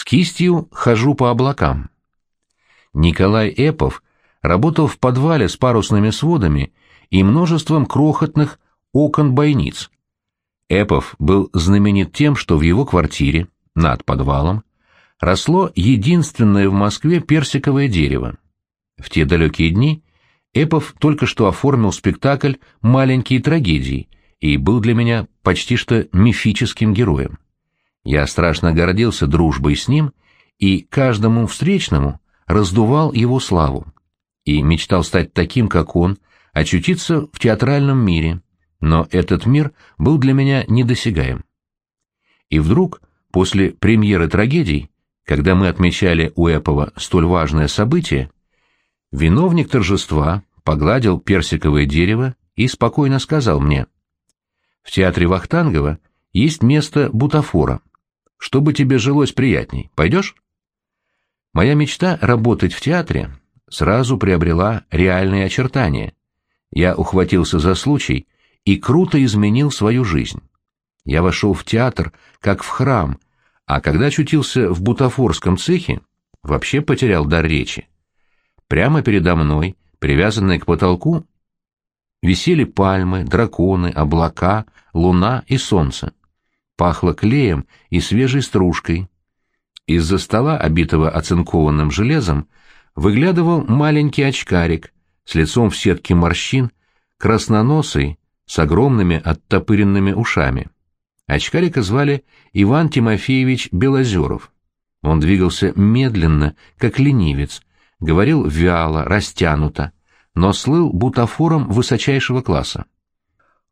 С кистью хожу по облакам. Николай Эпов работал в подвале с парусными сводами и множеством крохотных окон-бойниц. Эпов был знаменит тем, что в его квартире, над подвалом, росло единственное в Москве персиковое дерево. В те далекие дни Эпов только что оформил спектакль «Маленькие трагедии» и был для меня почти что мифическим героем. Я страшно гордился дружбой с ним и каждому встречному раздувал его славу. И мечтал стать таким, как он, очутиться в театральном мире, но этот мир был для меня недосягаем. И вдруг, после премьеры трагедий, когда мы отмечали у Эпова столь важное событие, виновник торжества погладил персиковое дерево и спокойно сказал мне, «В театре Вахтангова есть место бутафора. Чтобы тебе жилось приятней, пойдешь?» Моя мечта работать в театре сразу приобрела реальные очертания. Я ухватился за случай и круто изменил свою жизнь. Я вошел в театр, как в храм, а когда очутился в бутафорском цехе, вообще потерял дар речи. Прямо передо мной, привязанные к потолку, висели пальмы, драконы, облака, луна и солнце. Пахло клеем и свежей стружкой. Из-за стола, обитого оцинкованным железом, выглядывал маленький очкарик с лицом в сетке морщин, красноносый, с огромными оттопыренными ушами. Очкарика звали Иван Тимофеевич Белозеров. Он двигался медленно, как ленивец, говорил вяло, растянуто, но слыл бутафором высочайшего класса.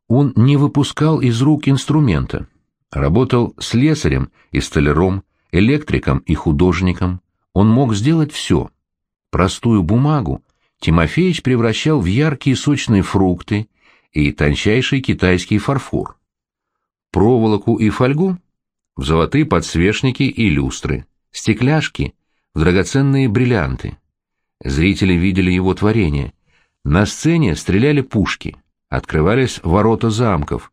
Он не выпускал из рук инструмента, работал слесарем и столяром, электриком и художником. Он мог сделать все. Простую бумагу Тимофеич превращал в яркие сочные фрукты и тончайший китайский фарфор. Проволоку и фольгу в золотые подсвечники и люстры, стекляшки в драгоценные бриллианты. Зрители видели его творение. На сцене стреляли пушки, открывались ворота замков.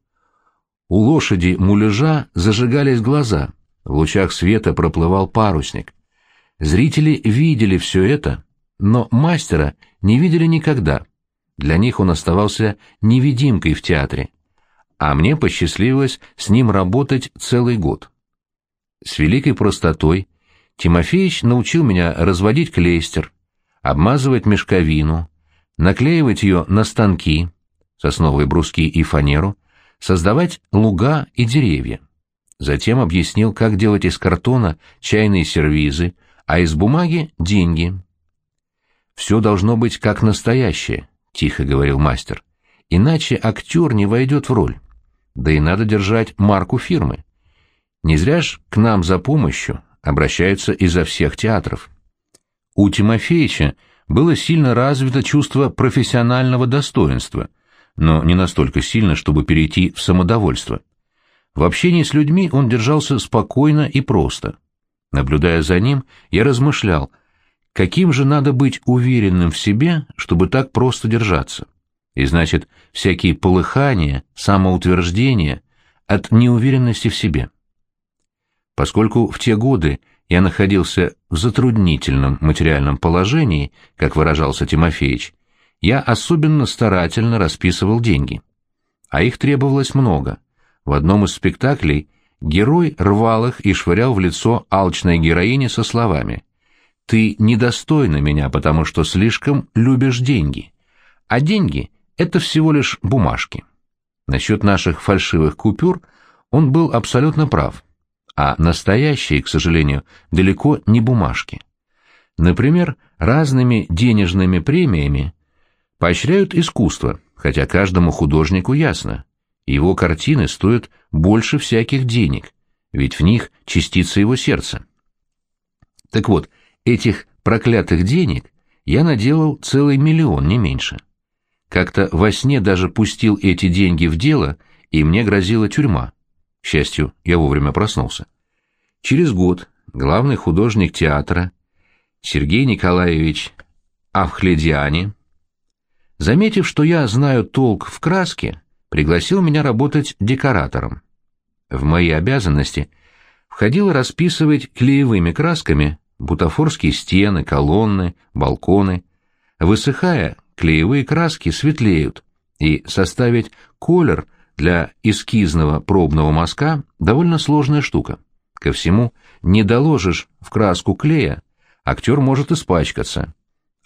У лошади муляжа зажигались глаза, в лучах света проплывал парусник. Зрители видели все это, но мастера не видели никогда. Для них он оставался невидимкой в театре. А мне посчастливилось с ним работать целый год. С великой простотой Тимофеич научил меня разводить клейстер, обмазывать мешковину, наклеивать ее на станки, сосновые бруски и фанеру, создавать луга и деревья. Затем объяснил, как делать из картона чайные сервизы, а из бумаги — деньги. «Все должно быть как настоящее», — тихо говорил мастер. «Иначе актер не войдет в роль. Да и надо держать марку фирмы. Не зря ж к нам за помощью обращаются изо всех театров». У Тимофеича было сильно развито чувство профессионального достоинства, но не настолько сильно, чтобы перейти в самодовольство. В общении с людьми он держался спокойно и просто. Наблюдая за ним, я размышлял, каким же надо быть уверенным в себе, чтобы так просто держаться. И значит, всякие полыхания, самоутверждения от неуверенности в себе. Поскольку в те годы я находился в затруднительном материальном положении, как выражался Тимофеич, я особенно старательно расписывал деньги. А их требовалось много. В одном из спектаклей герой рвал их и швырял в лицо алчной героине со словами «Ты недостойна меня, потому что слишком любишь деньги, а деньги — это всего лишь бумажки». Насчет наших фальшивых купюр он был абсолютно прав, а настоящие, к сожалению, далеко не бумажки. Например, разными денежными премиями поощряют искусство, хотя каждому художнику ясно, его картины стоят больше всяких денег, ведь в них частица его сердца. Так вот, этих проклятых денег я наделал целый миллион, не меньше. Как-то во сне даже пустил эти деньги в дело, и мне грозила тюрьма. К счастью, я вовремя проснулся. Через год главный художник театра Сергей Николаевич Авхледиани, заметив, что я знаю толк в краске, пригласил меня работать декоратором. В мои обязанности входило расписывать клеевыми красками бутафорские стены, колонны, балконы. Высыхая, клеевые краски светлеют, и составить колер для эскизного пробного мазка довольно сложная штука. Ко всему, не доложишь в краску клея, актер может испачкаться,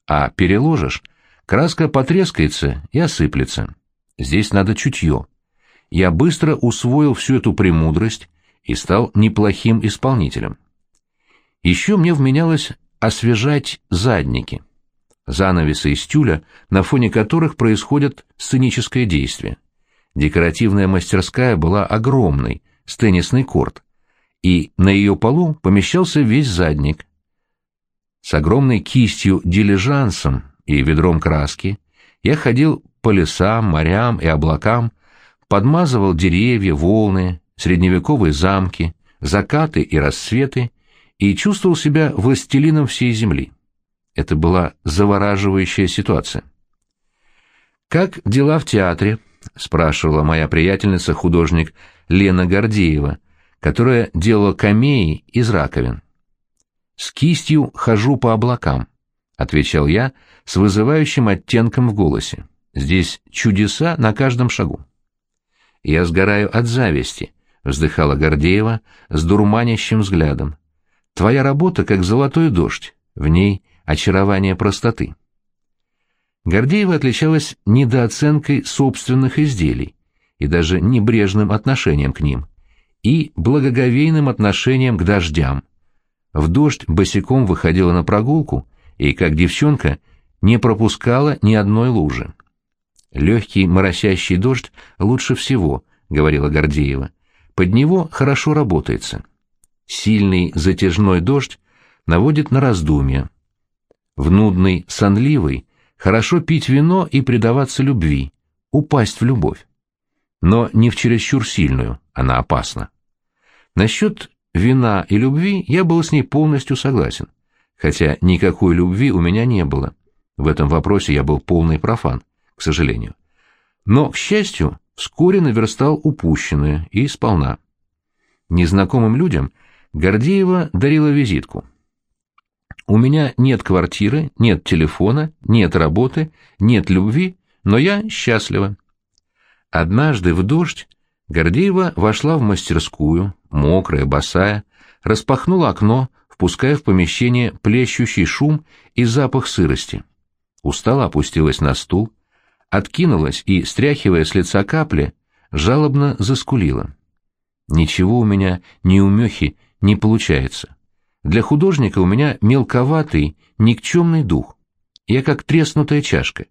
а переложишь, краска потрескается и осыплется. Здесь надо чутье. Я быстро усвоил всю эту премудрость и стал неплохим исполнителем. Еще мне вменялось освежать задники, занавесы из тюля, на фоне которых происходит сценическое действие. Декоративная мастерская была огромной, с теннисный корт, и на ее полу помещался весь задник. С огромной кистью-дилижансом и ведром краски я ходил по лесам, морям и облакам, подмазывал деревья, волны, средневековые замки, закаты и рассветы и чувствовал себя властелином всей земли. Это была завораживающая ситуация. «Как дела в театре?» — спрашивала моя приятельница-художник Лена Гордеева, которая делала камеи из раковин. «С кистью хожу по облакам», — отвечал я с вызывающим оттенком в голосе. «Здесь чудеса на каждом шагу». «Я сгораю от зависти», — вздыхала Гордеева с дурманящим взглядом. «Твоя работа как золотой дождь, в ней очарование простоты». Гордеева отличалась недооценкой собственных изделий и даже небрежным отношением к ним, и благоговейным отношением к дождям. В дождь босиком выходила на прогулку и, как девчонка, не пропускала ни одной лужи. «Легкий моросящий дождь лучше всего», — говорила Гордеева. «Под него хорошо работается. Сильный затяжной дождь наводит на раздумья. В нудный, сонливый хорошо пить вино и предаваться любви, упасть в любовь. Но не в чересчур сильную, она опасна. Насчет вина и любви я был с ней полностью согласен, хотя никакой любви у меня не было. В этом вопросе я был полный профан к сожалению. Но, к счастью, вскоре наверстал упущенное и сполна. Незнакомым людям Гордеева дарила визитку. «У меня нет квартиры, нет телефона, нет работы, нет любви, но я счастлива». Однажды в дождь Гордеева вошла в мастерскую, мокрая, босая, распахнула окно, впуская в помещение плещущий шум и запах сырости. Устала опустилась на стул, откинулась и, стряхивая с лица капли, жалобно заскулила. «Ничего у меня, ни умехи, не получается. Для художника у меня мелковатый, никчемный дух. Я как треснутая чашка.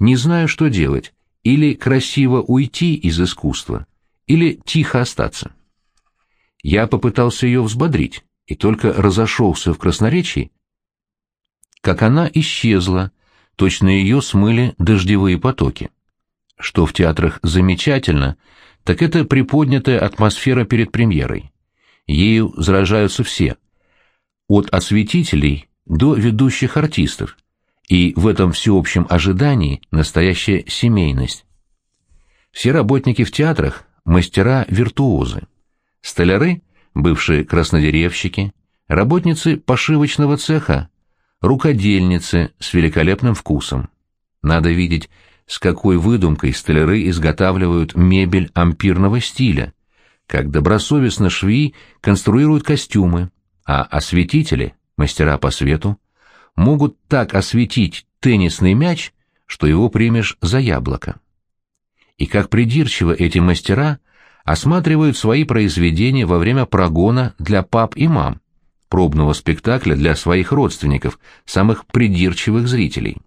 Не знаю, что делать, или красиво уйти из искусства, или тихо остаться». Я попытался ее взбодрить, и только разошелся в красноречии, как она исчезла, точно ее смыли дождевые потоки. Что в театрах замечательно, так это приподнятая атмосфера перед премьерой. Ею заражаются все, от осветителей до ведущих артистов, и в этом всеобщем ожидании настоящая семейность. Все работники в театрах – мастера-виртуозы. Столяры – бывшие краснодеревщики, работницы пошивочного цеха рукодельницы с великолепным вкусом. Надо видеть, с какой выдумкой столяры изготавливают мебель ампирного стиля, как добросовестно швеи конструируют костюмы, а осветители, мастера по свету, могут так осветить теннисный мяч, что его примешь за яблоко. И как придирчиво эти мастера осматривают свои произведения во время прогона для пап и мам, пробного спектакля для своих родственников, самых придирчивых зрителей.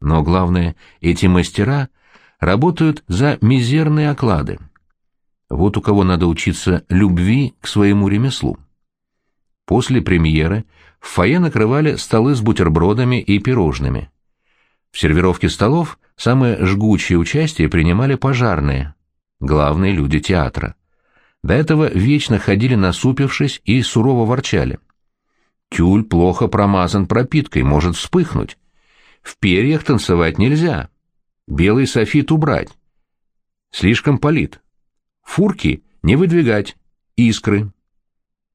Но главное, эти мастера работают за мизерные оклады. Вот у кого надо учиться любви к своему ремеслу. После премьеры в фойе накрывали столы с бутербродами и пирожными. В сервировке столов самое жгучее участие принимали пожарные, главные люди театра. До этого вечно ходили насупившись и сурово ворчали. Тюль плохо промазан пропиткой, может вспыхнуть. В перьях танцевать нельзя. Белый софит убрать. Слишком полит. Фурки не выдвигать. Искры.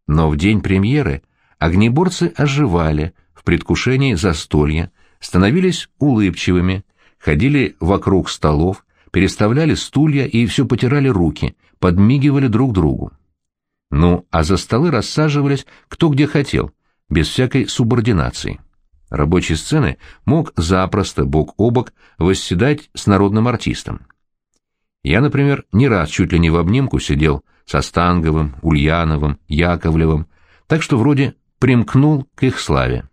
Но в день премьеры огнеборцы оживали в предвкушении застолья, становились улыбчивыми, ходили вокруг столов, переставляли стулья и все потирали руки, подмигивали друг другу. Ну, а за столы рассаживались кто где хотел, без всякой субординации. Рабочей сцены мог запросто бок о бок восседать с народным артистом. Я, например, не раз чуть ли не в обнимку сидел со Станговым, Ульяновым, Яковлевым, так что вроде примкнул к их славе.